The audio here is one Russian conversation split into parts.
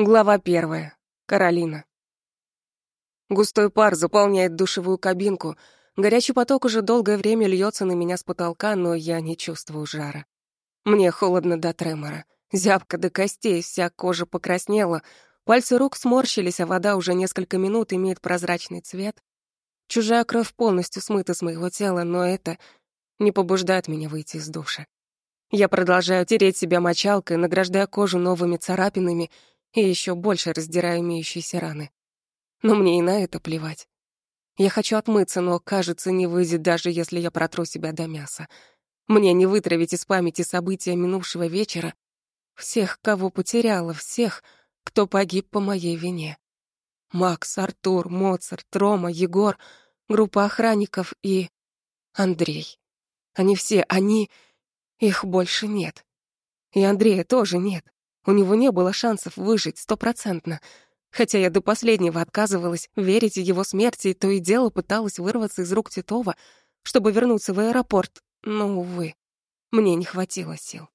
Глава первая. Каролина. Густой пар заполняет душевую кабинку. Горячий поток уже долгое время льется на меня с потолка, но я не чувствую жара. Мне холодно до тремора. Зябко до костей, вся кожа покраснела. Пальцы рук сморщились, а вода уже несколько минут имеет прозрачный цвет. Чужая кровь полностью смыта с моего тела, но это не побуждает меня выйти из душа. Я продолжаю тереть себя мочалкой, награждая кожу новыми царапинами — и еще больше раздираю имеющиеся раны. Но мне и на это плевать. Я хочу отмыться, но, кажется, не выйдет, даже если я протру себя до мяса. Мне не вытравить из памяти события минувшего вечера. Всех, кого потеряла, всех, кто погиб по моей вине. Макс, Артур, Моцарт, Рома, Егор, группа охранников и... Андрей. Они все, они... Их больше нет. И Андрея тоже нет. У него не было шансов выжить стопроцентно. Хотя я до последнего отказывалась верить в его смерть и то и дело пыталась вырваться из рук Титова, чтобы вернуться в аэропорт, но, увы, мне не хватило сил.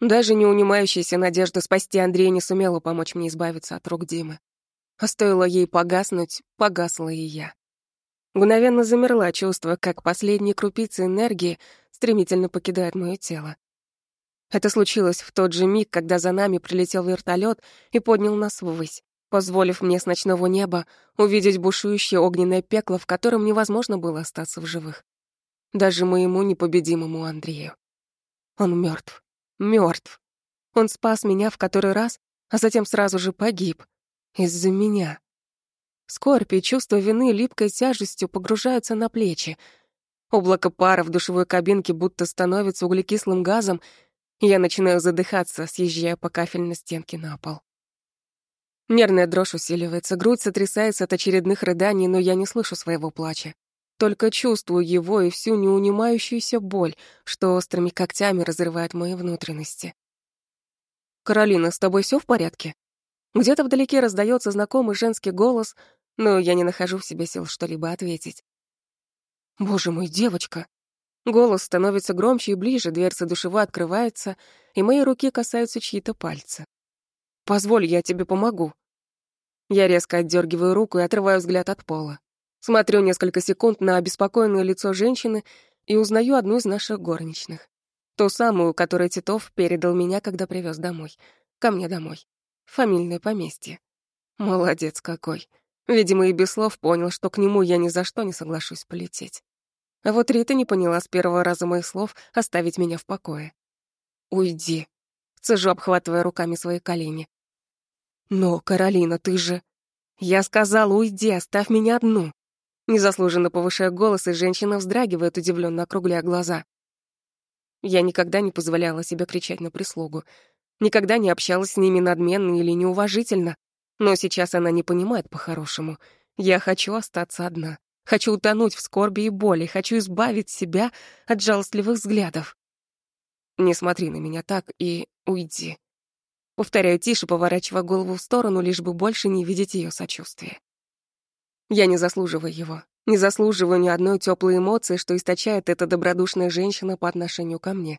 Даже не унимающаяся надежда спасти Андрея не сумела помочь мне избавиться от рук Димы. А стоило ей погаснуть, погасла и я. Мгновенно замерла, чувствуя, как последние крупицы энергии стремительно покидают мое тело. Это случилось в тот же миг, когда за нами прилетел вертолет и поднял нас ввысь, позволив мне с ночного неба увидеть бушующее огненное пекло, в котором невозможно было остаться в живых. Даже моему непобедимому Андрею. Он мертв, мертв. Он спас меня в который раз, а затем сразу же погиб. Из-за меня. Скорбь и чувство вины липкой тяжестью погружаются на плечи. Облако пара в душевой кабинке будто становится углекислым газом я начинаю задыхаться, съезжая по кафельной стенке на пол. Нервная дрожь усиливается, грудь сотрясается от очередных рыданий, но я не слышу своего плача. Только чувствую его и всю неунимающуюся боль, что острыми когтями разрывает мои внутренности. «Каролина, с тобой все в порядке?» Где-то вдалеке раздается знакомый женский голос, но я не нахожу в себе сил что-либо ответить. «Боже мой, девочка!» Голос становится громче и ближе, дверца душевой открывается, и мои руки касаются чьи-то пальцы. «Позволь, я тебе помогу». Я резко отдергиваю руку и отрываю взгляд от пола. Смотрю несколько секунд на обеспокоенное лицо женщины и узнаю одну из наших горничных. Ту самую, которой Титов передал меня, когда привез домой. Ко мне домой. Фамильное поместье. Молодец какой. Видимо, и без слов понял, что к нему я ни за что не соглашусь полететь. А вот Рита не поняла с первого раза моих слов оставить меня в покое. «Уйди», — цежу, обхватывая руками свои колени. «Но, Каролина, ты же...» «Я сказала, уйди, оставь меня одну». Незаслуженно повышая голос, и женщина вздрагивает, удивленно округляя глаза. Я никогда не позволяла себе кричать на прислугу. Никогда не общалась с ними надменно или неуважительно. Но сейчас она не понимает по-хорошему. Я хочу остаться одна. Хочу утонуть в скорби и боли, хочу избавить себя от жалостливых взглядов. Не смотри на меня так и уйди. Повторяю тише, поворачивая голову в сторону, лишь бы больше не видеть ее сочувствия. Я не заслуживаю его, не заслуживаю ни одной теплой эмоции, что источает эта добродушная женщина по отношению ко мне.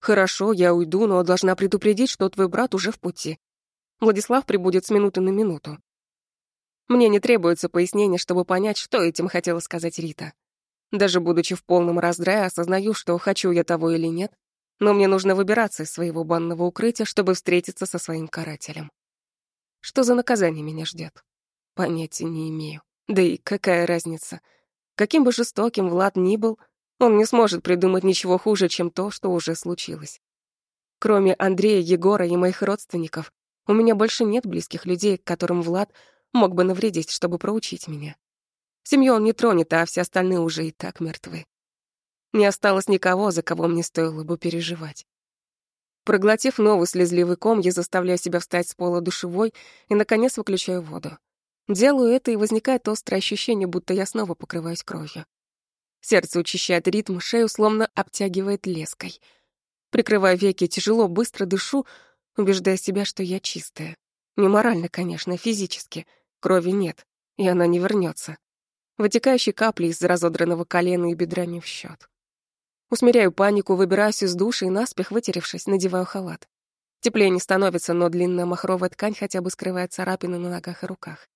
Хорошо, я уйду, но должна предупредить, что твой брат уже в пути. Владислав прибудет с минуты на минуту. Мне не требуется пояснение, чтобы понять, что этим хотела сказать Рита. Даже будучи в полном раздрае, осознаю, что хочу я того или нет, но мне нужно выбираться из своего банного укрытия, чтобы встретиться со своим карателем. Что за наказание меня ждет? Понятия не имею. Да и какая разница? Каким бы жестоким Влад ни был, он не сможет придумать ничего хуже, чем то, что уже случилось. Кроме Андрея, Егора и моих родственников, у меня больше нет близких людей, к которым Влад мог бы навредить, чтобы проучить меня. Семью он не тронет, а все остальные уже и так мертвы. Не осталось никого, за кого мне стоило бы переживать. Проглотив новый слезливый ком, я заставляю себя встать с пола душевой и, наконец, выключаю воду. Делаю это, и возникает острое ощущение, будто я снова покрываюсь кровью. Сердце учащает ритм, шею словно обтягивает леской. Прикрываю веки, тяжело, быстро дышу, убеждая себя, что я чистая. Не морально, конечно, физически — Крови нет, и она не вернется. Вытекающие капли из разодранного колена и бедра не в счет. Усмиряю панику, выбираюсь из души и наспех, вытеревшись, надеваю халат. Теплее не становится, но длинная махровая ткань хотя бы скрывает царапины на ногах и руках.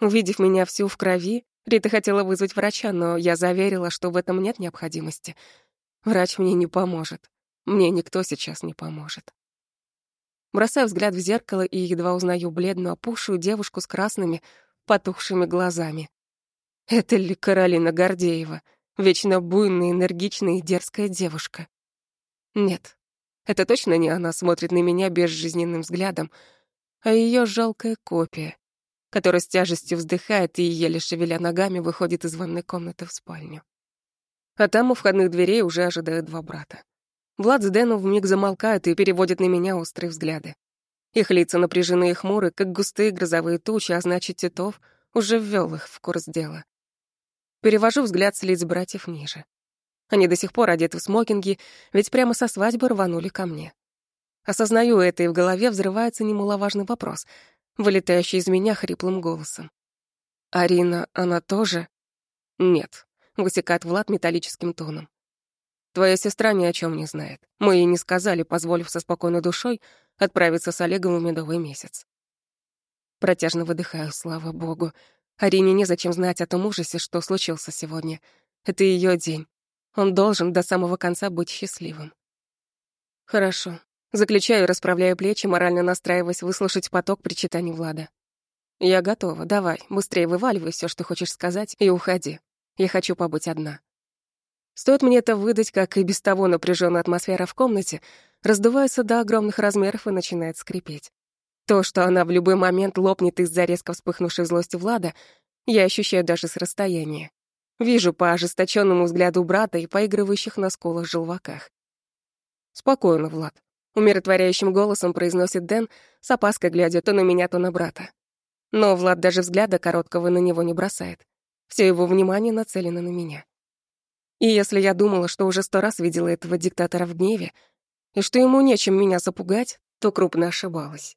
Увидев меня всю в крови, Рита хотела вызвать врача, но я заверила, что в этом нет необходимости. Врач мне не поможет. Мне никто сейчас не поможет. Бросаю взгляд в зеркало и едва узнаю бледную, опухшую девушку с красными, потухшими глазами. Это ли Каролина Гордеева, вечно буйная, энергичная и дерзкая девушка? Нет, это точно не она смотрит на меня безжизненным взглядом, а ее жалкая копия, которая с тяжестью вздыхает и, еле шевеля ногами, выходит из ванной комнаты в спальню. А там у входных дверей уже ожидают два брата. Влад Дэном вмиг замолкают и переводят на меня острые взгляды. Их лица напряжены и хмуры, как густые грозовые тучи, а значит, Титов уже ввел их в курс дела. Перевожу взгляд с лиц братьев ниже. Они до сих пор одеты в смокинги, ведь прямо со свадьбы рванули ко мне. Осознаю это, и в голове взрывается немаловажный вопрос, вылетающий из меня хриплым голосом. «Арина, она тоже?» «Нет», — высекает Влад металлическим тоном. «Твоя сестра ни о чем не знает. Мы ей не сказали, позволив со спокойной душой отправиться с Олегом в медовый месяц». Протяжно выдыхаю, слава богу. Арине незачем знать о том ужасе, что случился сегодня. Это ее день. Он должен до самого конца быть счастливым. Хорошо. Заключаю, расправляя плечи, морально настраиваясь выслушать поток причитаний Влада. Я готова. Давай, быстрее вываливай все, что хочешь сказать, и уходи. Я хочу побыть одна. Стоит мне это выдать, как и без того напряженная атмосфера в комнате раздувается до огромных размеров и начинает скрипеть. То, что она в любой момент лопнет из-за резко вспыхнувшей злости Влада, я ощущаю даже с расстояния. Вижу по ожесточенному взгляду брата и поигрывающих на скулах желваках. «Спокойно, Влад», — умиротворяющим голосом произносит Дэн, с опаской глядя то на меня, то на брата. Но Влад даже взгляда короткого на него не бросает. Все его внимание нацелено на меня. И если я думала, что уже сто раз видела этого диктатора в гневе, и что ему нечем меня запугать, то крупно ошибалась.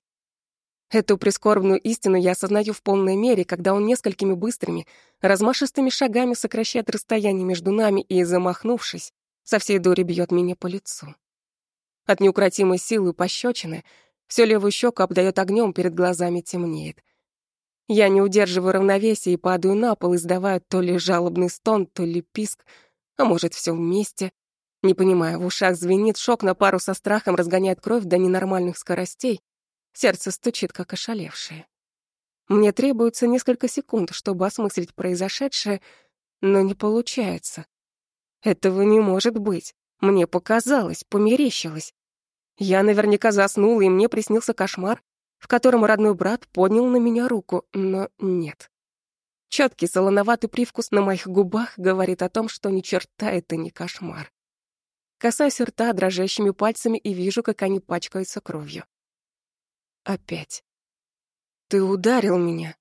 Эту прискорбную истину я осознаю в полной мере, когда он несколькими быстрыми, размашистыми шагами сокращает расстояние между нами и, замахнувшись, со всей дури бьет меня по лицу. От неукротимой силы пощечины всю левую щеку обдает огнем, перед глазами темнеет. Я не удерживаю равновесия и падаю на пол, издавая то ли жалобный стон, то ли писк, а может, все вместе. Не понимаю, в ушах звенит, шок на пару со страхом разгоняет кровь до ненормальных скоростей, Сердце стучит, как ошалевшее. Мне требуется несколько секунд, чтобы осмыслить произошедшее, но не получается. Этого не может быть. Мне показалось, померещилось. Я наверняка заснула, и мне приснился кошмар, в котором родной брат поднял на меня руку, но нет. Четкий солоноватый привкус на моих губах говорит о том, что ни черта это не кошмар. Касаюсь рта дрожащими пальцами и вижу, как они пачкаются кровью. Опять. «Ты ударил меня».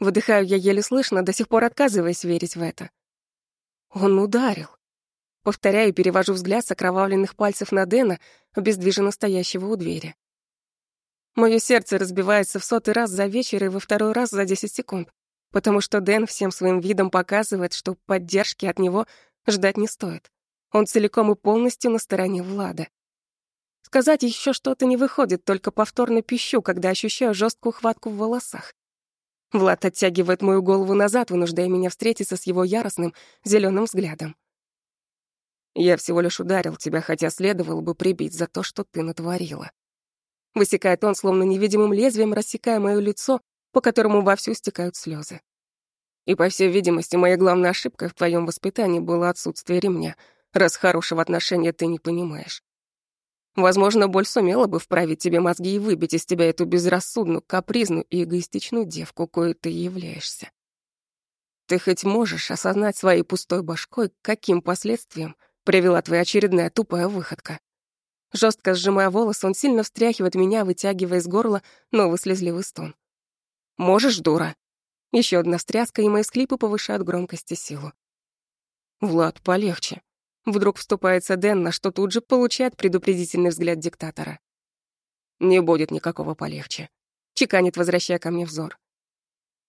Выдыхаю я еле слышно, до сих пор отказываясь верить в это. «Он ударил». Повторяю и перевожу взгляд с окровавленных пальцев на Дэна, обездвиженно стоящего у двери. Моё сердце разбивается в сотый раз за вечер и во второй раз за 10 секунд, потому что Дэн всем своим видом показывает, что поддержки от него ждать не стоит. Он целиком и полностью на стороне Влада. Сказать еще что-то не выходит, только повторно пищу, когда ощущаю жесткую хватку в волосах. Влад оттягивает мою голову назад, вынуждая меня встретиться с его яростным зеленым взглядом. «Я всего лишь ударил тебя, хотя следовало бы прибить за то, что ты натворила». Высекает он, словно невидимым лезвием, рассекая мое лицо, по которому вовсю стекают слезы. И, по всей видимости, моя главная ошибка в твоем воспитании было отсутствие ремня, раз хорошего отношения ты не понимаешь. Возможно, боль сумела бы вправить тебе мозги и выбить из тебя эту безрассудную, капризную и эгоистичную девку, кою ты являешься. Ты хоть можешь осознать своей пустой башкой, каким последствиям привела твоя очередная тупая выходка? Жестко сжимая волосы, он сильно встряхивает меня, вытягивая из горла новый слезливый стон. «Можешь, дура?» Еще одна встряска, и мои склипы повышают громкость и силу. «Влад, полегче», Вдруг вступается Дэн, на что тут же получает предупредительный взгляд диктатора. «Не будет никакого полегче», — чеканит, возвращая ко мне взор.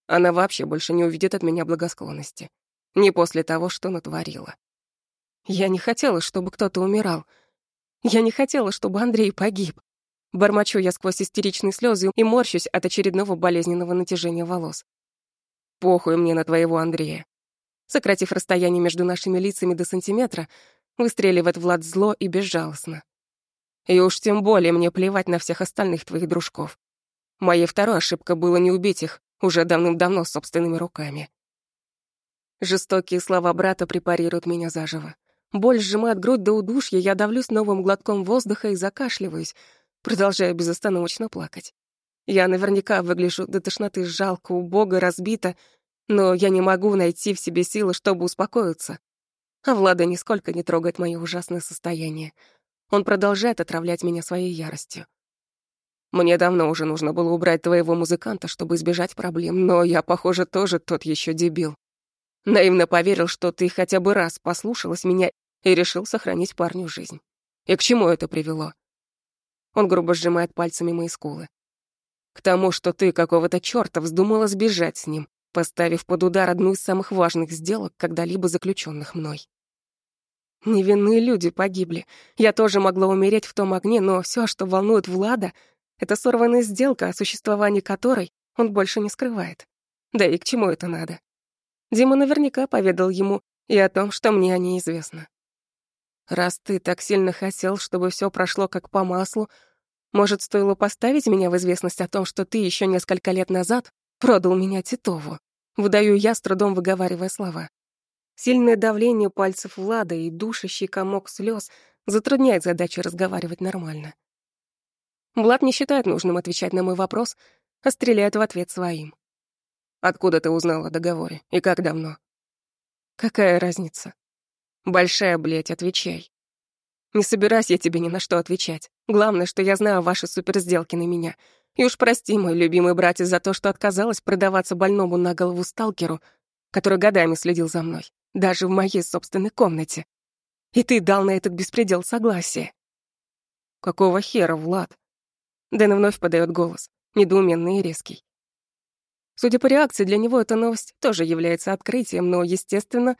Она вообще больше не увидит от меня благосклонности. Не после того, что натворила. Я не хотела, чтобы кто-то умирал. Я не хотела, чтобы Андрей погиб. Бормочу я сквозь истеричные слезы и морщусь от очередного болезненного натяжения волос. Похуй мне на твоего Андрея. Сократив расстояние между нашими лицами до сантиметра, выстреливает Влад зло и безжалостно. И уж тем более мне плевать на всех остальных твоих дружков. Моей второй ошибкой было не убить их уже давным-давно собственными руками. Жестокие слова брата препарируют меня заживо. Боль сжимает грудь до удушья, я давлюсь новым глотком воздуха и закашливаюсь, продолжая безостановочно плакать. Я наверняка выгляжу до тошноты жалко, убого, разбито, но я не могу найти в себе силы, чтобы успокоиться. А Влада нисколько не трогает мое ужасное состояние. Он продолжает отравлять меня своей яростью. Мне давно уже нужно было убрать твоего музыканта, чтобы избежать проблем, но я, похоже, тоже тот еще дебил. Наивно поверил, что ты хотя бы раз послушалась меня и решил сохранить парню жизнь. И к чему это привело? Он грубо сжимает пальцами мои скулы. К тому, что ты какого-то чёрта вздумала сбежать с ним, поставив под удар одну из самых важных сделок, когда-либо заключенных мной. Невинные люди погибли. Я тоже могла умереть в том огне, но все, что волнует Влада, это сорванная сделка, о существовании которой он больше не скрывает. Да и к чему это надо? Дима наверняка поведал ему и о том, что мне о ней известно. Раз ты так сильно хотел, чтобы все прошло как по маслу, может, стоило поставить меня в известность о том, что ты еще несколько лет назад продал меня Титову? Выдаю я, с трудом выговаривая слова. Сильное давление пальцев Влада и душащий комок слез затрудняет задачу разговаривать нормально. Влад не считает нужным отвечать на мой вопрос, а стреляет в ответ своим. «Откуда ты узнала о договоре? И как давно?» «Какая разница?» Большая, блядь, отвечай. Не собираюсь я тебе ни на что отвечать. Главное, что я знаю ваши суперсделки на меня. И уж прости, мой любимый братец, за то, что отказалась продаваться больному на голову сталкеру, который годами следил за мной, даже в моей собственной комнате. И ты дал на этот беспредел согласие. Какого хера, Влад? Дэн вновь подает голос, недоуменный и резкий. Судя по реакции, для него эта новость тоже является открытием, но, естественно,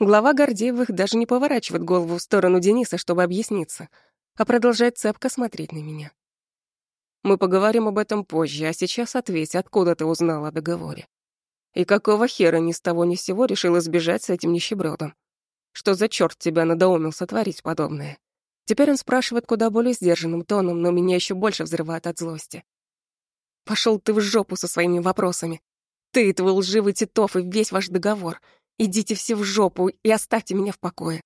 Глава Гордеевых даже не поворачивает голову в сторону Дениса, чтобы объясниться, а продолжает цепко смотреть на меня. Мы поговорим об этом позже, а сейчас ответь, откуда ты узнала о договоре. И какого хера ни с того ни с сего решил избежать с этим нищебродом? Что за черт тебя надоумил сотворить подобное? Теперь он спрашивает куда более сдержанным тоном, но меня еще больше взрывает от злости. Пошел ты в жопу со своими вопросами. Ты, твой лживый Титов и весь ваш договор — Идите все в жопу и оставьте меня в покое.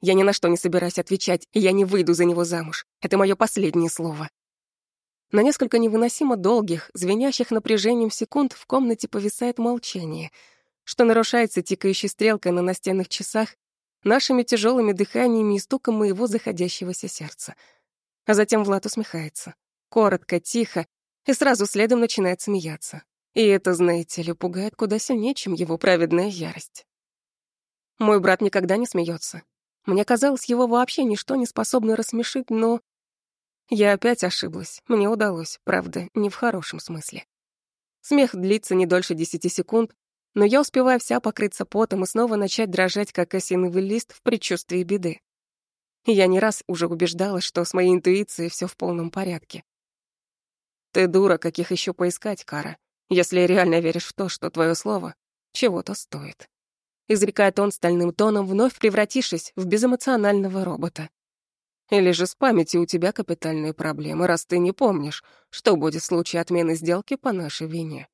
Я ни на что не собираюсь отвечать, и я не выйду за него замуж. Это мое последнее слово. На несколько невыносимо долгих, звенящих напряжением секунд в комнате повисает молчание, что нарушается тикающей стрелкой на настенных часах, нашими тяжелыми дыханиями и стуком моего заходящегося сердца. А затем Влад усмехается. Коротко, тихо, и сразу следом начинает смеяться. И это, знаете ли, пугает куда сильнее, чем его праведная ярость. Мой брат никогда не смеется. Мне казалось, его вообще ничто не способно рассмешить, но... Я опять ошиблась. Мне удалось, правда, не в хорошем смысле. Смех длится не дольше десяти секунд, но я успеваю вся покрыться потом и снова начать дрожать, как осиновый лист в предчувствии беды. Я не раз уже убеждалась, что с моей интуицией все в полном порядке. Ты дура, каких еще поискать, Кара если реально веришь в то, что твое слово чего-то стоит. Изрекает он стальным тоном, вновь превратившись в безэмоционального робота. Или же с памятью у тебя капитальные проблемы, раз ты не помнишь, что будет в случае отмены сделки по нашей вине.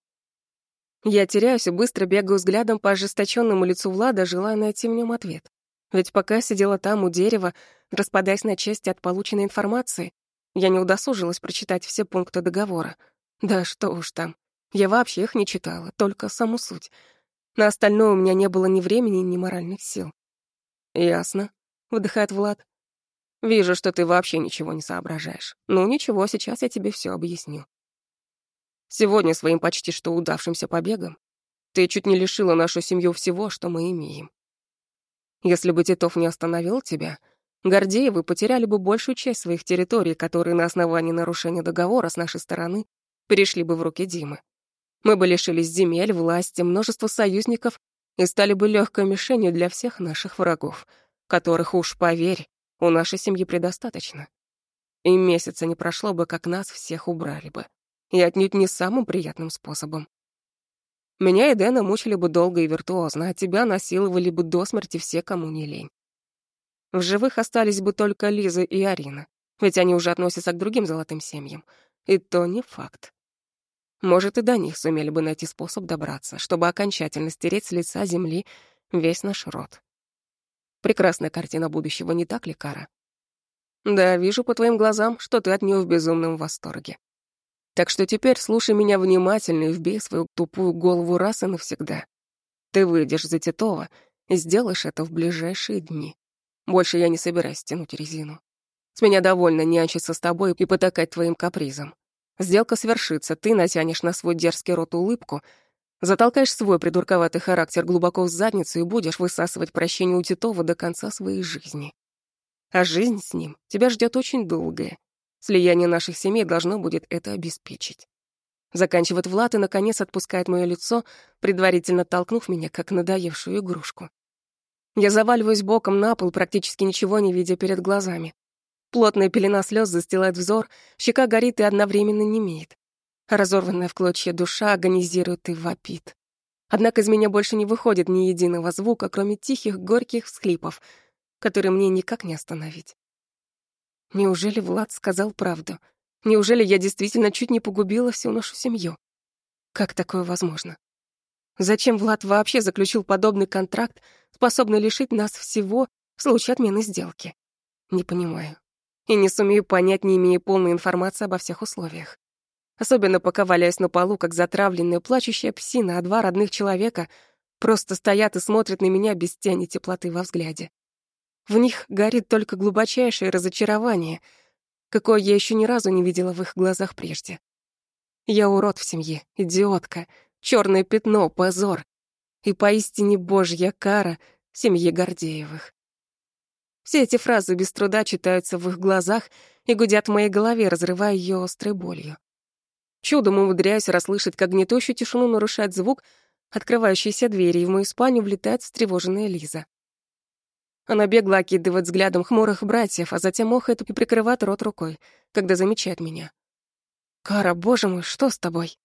Я теряюсь и быстро бегаю взглядом по ожесточенному лицу Влада, желая найти в нем ответ. Ведь пока сидела там у дерева, распадаясь на части от полученной информации, я не удосужилась прочитать все пункты договора. Да что уж там. Я вообще их не читала, только саму суть. На остальное у меня не было ни времени, ни моральных сил. «Ясно», — выдыхает Влад. «Вижу, что ты вообще ничего не соображаешь. Ну ничего, сейчас я тебе все объясню. Сегодня своим почти что удавшимся побегом ты чуть не лишила нашу семью всего, что мы имеем. Если бы Титов не остановил тебя, Гордеевы потеряли бы большую часть своих территорий, которые на основании нарушения договора с нашей стороны перешли бы в руки Димы. Мы бы лишились земель, власти, множества союзников и стали бы легкой мишенью для всех наших врагов, которых, уж поверь, у нашей семьи предостаточно. И месяца не прошло бы, как нас всех убрали бы. И отнюдь не самым приятным способом. Меня и Дэна мучили бы долго и виртуозно, а тебя насиловали бы до смерти все, кому не лень. В живых остались бы только Лиза и Арина, ведь они уже относятся к другим золотым семьям. И то не факт. Может, и до них сумели бы найти способ добраться, чтобы окончательно стереть с лица земли весь наш род. Прекрасная картина будущего, не так ли, Кара? Да, вижу по твоим глазам, что ты от нее в безумном восторге. Так что теперь слушай меня внимательно и вбей свою тупую голову раз и навсегда. Ты выйдешь за Титова и сделаешь это в ближайшие дни. Больше я не собираюсь тянуть резину. С меня довольно нянчиться с тобой и потакать твоим капризом. Сделка свершится, ты натянешь на свой дерзкий рот улыбку, затолкаешь свой придурковатый характер глубоко в задницу и будешь высасывать прощение у Титова до конца своей жизни. А жизнь с ним тебя ждет очень долгая. Слияние наших семей должно будет это обеспечить. Заканчивает Влад и, наконец, отпускает мое лицо, предварительно толкнув меня, как надоевшую игрушку. Я заваливаюсь боком на пол, практически ничего не видя перед глазами. Плотная пелена слез застилает взор, щека горит и одновременно немеет. Разорванная в клочья душа агонизирует и вопит. Однако из меня больше не выходит ни единого звука, кроме тихих, горьких всхлипов, которые мне никак не остановить. Неужели Влад сказал правду? Неужели я действительно чуть не погубила всю нашу семью? Как такое возможно? Зачем Влад вообще заключил подобный контракт, способный лишить нас всего в случае отмены сделки? Не понимаю и не сумею понять, не имея полной информации обо всех условиях. Особенно пока валяюсь на полу, как затравленная, плачущая псина, а два родных человека просто стоят и смотрят на меня без тени теплоты во взгляде. В них горит только глубочайшее разочарование, какое я еще ни разу не видела в их глазах прежде. Я урод в семье, идиотка, черное пятно, позор и поистине божья кара семьи Гордеевых. Все эти фразы без труда читаются в их глазах и гудят в моей голове, разрывая ее острой болью. Чудом умудряюсь расслышать, как гнетущую тишину нарушает звук открывающейся двери, и в мою спальню влетает встревоженная Лиза. Она бегло окидывает взглядом хмурых братьев, а затем охает и прикрывает рот рукой, когда замечает меня. «Кара, боже мой, что с тобой?»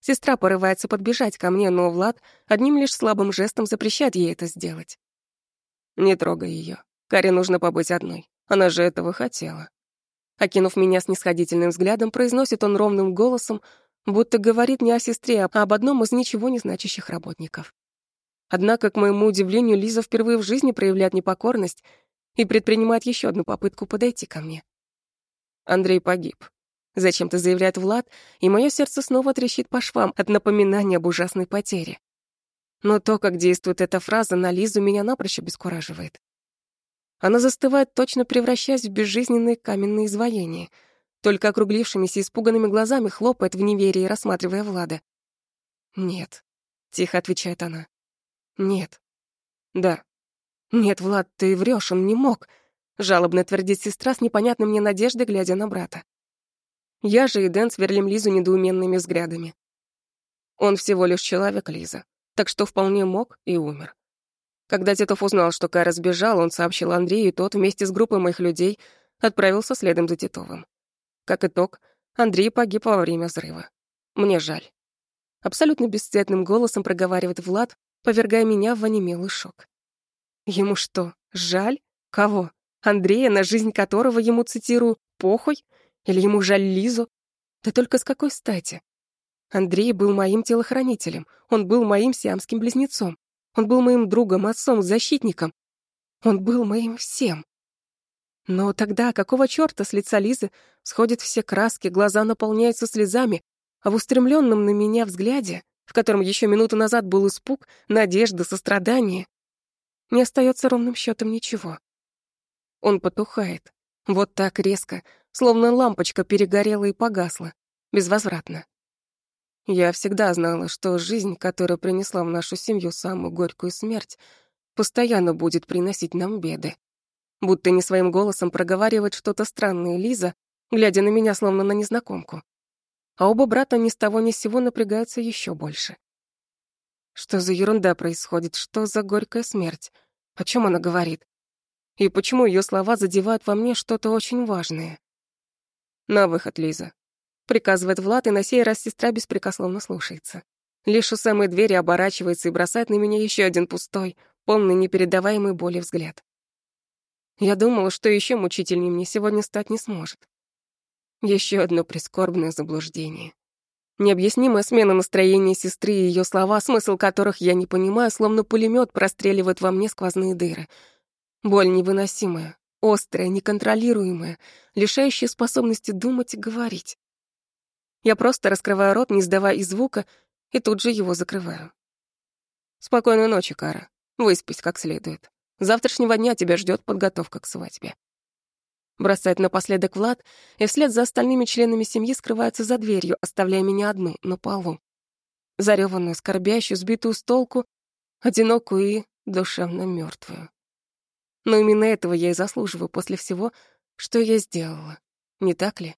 Сестра порывается подбежать ко мне, но Влад одним лишь слабым жестом запрещает ей это сделать. «Не трогай ее. Каре нужно побыть одной. Она же этого хотела. Окинув меня снисходительным взглядом, произносит он ровным голосом, будто говорит не о сестре, а об одном из ничего не значащих работников. Однако, к моему удивлению, Лиза впервые в жизни проявляет непокорность и предпринимает еще одну попытку подойти ко мне. Андрей погиб. Зачем-то заявляет Влад, и мое сердце снова трещит по швам от напоминания об ужасной потере. Но то, как действует эта фраза, на Лизу меня напрочь обескураживает. Она застывает, точно превращаясь в безжизненные каменные изваяния. Только округлившимися испуганными глазами хлопает в неверии, рассматривая Влада. «Нет», — тихо отвечает она. «Нет». «Да». «Нет, Влад, ты врешь, он не мог», — жалобно твердит сестра с непонятной мне надеждой, глядя на брата. Я же и Дэн сверлим Лизу недоуменными взглядами. Он всего лишь человек, Лиза, так что вполне мог и умер. Когда Титов узнал, что Кайра сбежал, он сообщил Андрею, и тот вместе с группой моих людей отправился следом за Титовым. Как итог, Андрей погиб во время взрыва. Мне жаль. Абсолютно бесцветным голосом проговаривает Влад, повергая меня в онемелый шок. Ему что, жаль? Кого? Андрея, на жизнь которого ему, цитирую, «похуй»? Или ему жаль Лизу? Да только с какой стати? Андрей был моим телохранителем, он был моим сиамским близнецом. Он был моим другом, отцом, защитником. Он был моим всем. Но тогда какого чёрта с лица Лизы сходят все краски, глаза наполняются слезами, а в устремленном на меня взгляде, в котором еще минуту назад был испуг, надежда, сострадание, не остается ровным счетом ничего. Он потухает. Вот так резко, словно лампочка перегорела и погасла, безвозвратно. Я всегда знала, что жизнь, которая принесла в нашу семью самую горькую смерть, постоянно будет приносить нам беды. Будто не своим голосом проговаривает что-то странное Лиза, глядя на меня словно на незнакомку. А оба брата ни с того ни с сего напрягаются еще больше. Что за ерунда происходит? Что за горькая смерть? О чем она говорит? И почему ее слова задевают во мне что-то очень важное? На выход, Лиза. Приказывает Влад, и на сей раз сестра беспрекословно слушается. Лишь у самой двери оборачивается и бросает на меня еще один пустой, полный непередаваемой боли взгляд. Я думала, что еще мучительнее мне сегодня стать не сможет. Еще одно прискорбное заблуждение. Необъяснимая смена настроения сестры и ее слова, смысл которых я не понимаю, словно пулемет простреливает во мне сквозные дыры. Боль невыносимая, острая, неконтролируемая, лишающая способности думать и говорить. Я просто раскрываю рот, не сдавая и звука, и тут же его закрываю. Спокойной ночи, Кара. Выспись как следует. Завтрашнего дня тебя ждет подготовка к свадьбе. Бросает напоследок Влад, и вслед за остальными членами семьи скрывается за дверью, оставляя меня одну на полу. Зареванную, скорбящую, сбитую с толку, одинокую и душевно мертвую. Но именно этого я и заслуживаю после всего, что я сделала. Не так ли?